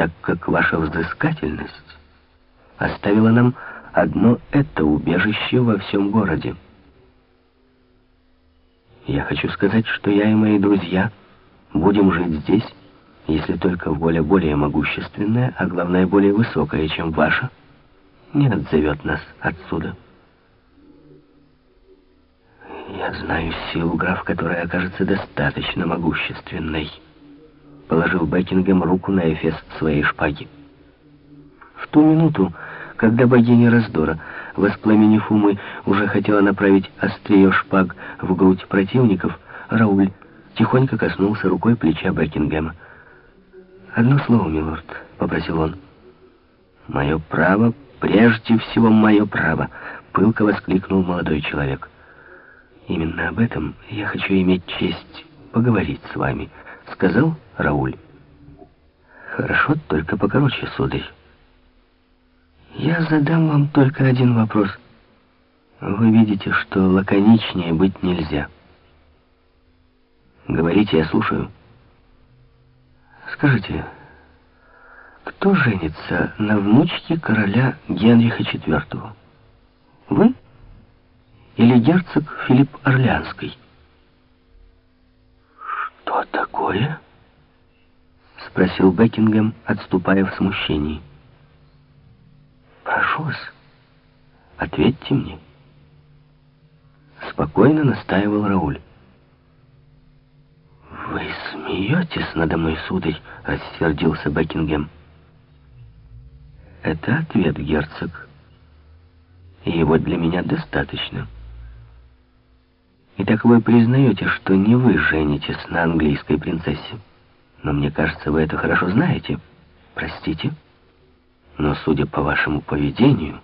так как ваша взыскательность оставила нам одно это убежище во всем городе. Я хочу сказать, что я и мои друзья будем жить здесь, если только воля более могущественная, а главное более высокая, чем ваша, не отзовет нас отсюда. Я знаю силу, граф, которая окажется достаточно могущественной. Положил Бекингем руку на эфес своей шпаги. В ту минуту, когда богиня раздора, воспламенив умы, уже хотела направить острие шпаг в грудь противников, Рауль тихонько коснулся рукой плеча Бекингема. «Одно слово, милорд», — попросил он. «Мое право, прежде всего мое право», — пылко воскликнул молодой человек. «Именно об этом я хочу иметь честь поговорить с вами», — сказал Рауль. «Хорошо, только покороче, сударь». Я задам вам только один вопрос. Вы видите, что лаконичнее быть нельзя. Говорите, я слушаю. Скажите, кто женится на внучке короля Генриха IV? Вы или герцог Филипп Орлеанский? Что такое? Спросил Бекингем, отступая в смущении. Прошу вас, ответьте мне. Спокойно настаивал Рауль. «Вы смеетесь надо мной, сударь?» — рассердился Бекингем. «Это ответ, герцог. И его для меня достаточно. Итак, вы признаете, что не вы женитесь на английской принцессе. Но мне кажется, вы это хорошо знаете. Простите?» Но, судя по вашему поведению,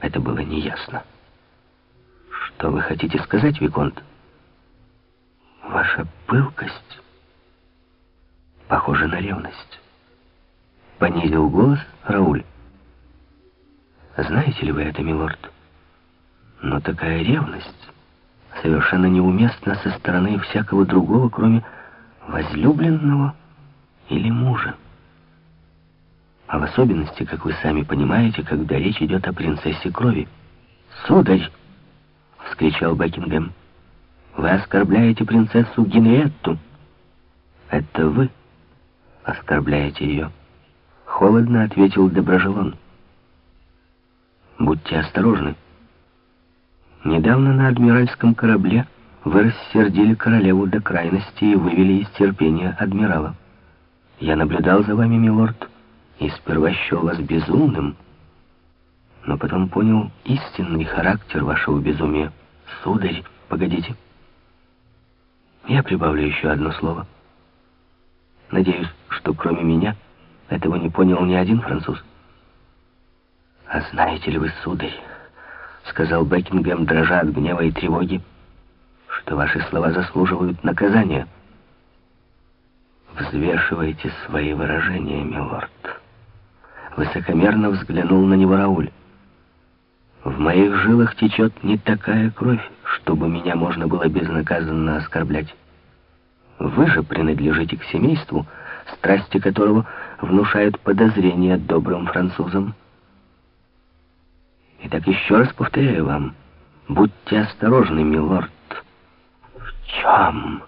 это было неясно. Что вы хотите сказать, Виконт? Ваша пылкость похожа на ревность. Понизил голос Рауль. Знаете ли вы это, милорд? Но такая ревность совершенно неуместна со стороны всякого другого, кроме возлюбленного или мужа а в особенности, как вы сами понимаете, когда речь идет о принцессе крови. «Сударь!» — вскричал Бекингем. «Вы оскорбляете принцессу Генриетту!» «Это вы оскорбляете ее!» Холодно ответил Доброжелон. «Будьте осторожны. Недавно на адмиральском корабле вы рассердили королеву до крайности и вывели из терпения адмирала. Я наблюдал за вами, милорд, и сперва счел вас безумным, но потом понял истинный характер вашего безумия. Сударь, погодите. Я прибавлю еще одно слово. Надеюсь, что кроме меня этого не понял ни один француз. «А знаете ли вы, сударь, — сказал Бекингем, дрожа от гнева и тревоги, — что ваши слова заслуживают наказания?» «Взвешивайте свои выражения, милорд». Высокомерно взглянул на него Рауль. В моих жилах течет не такая кровь, чтобы меня можно было безнаказанно оскорблять. Вы же принадлежите к семейству, страсти которого внушают подозрения добрым французам. Итак, еще раз повторяю вам, будьте осторожны, милорд. В чем?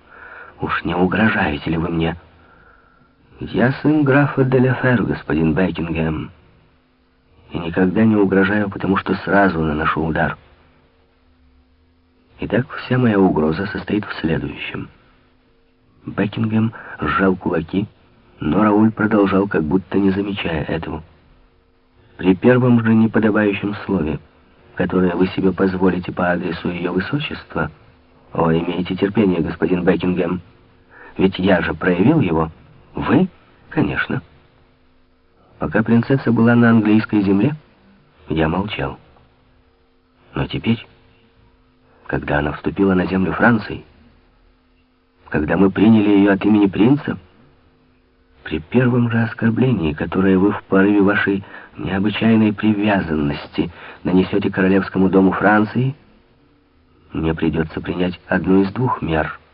Уж не угрожаете ли вы мне? Я сын графа Деляфер, господин Бекингем. И никогда не угрожаю, потому что сразу наношу удар. Итак, вся моя угроза состоит в следующем. Бекингем сжал кулаки, но Рауль продолжал, как будто не замечая этого. При первом же неподобающем слове, которое вы себе позволите по адресу ее высочества, о, имейте терпение, господин Бекингем, ведь я же проявил его, — вы? Конечно. Пока принцесса была на английской земле, я молчал. Но теперь, когда она вступила на землю Франции, когда мы приняли ее от имени принца, при первом же оскорблении, которое вы в порыве вашей необычайной привязанности нанесете королевскому дому Франции, мне придется принять одну из двух мер —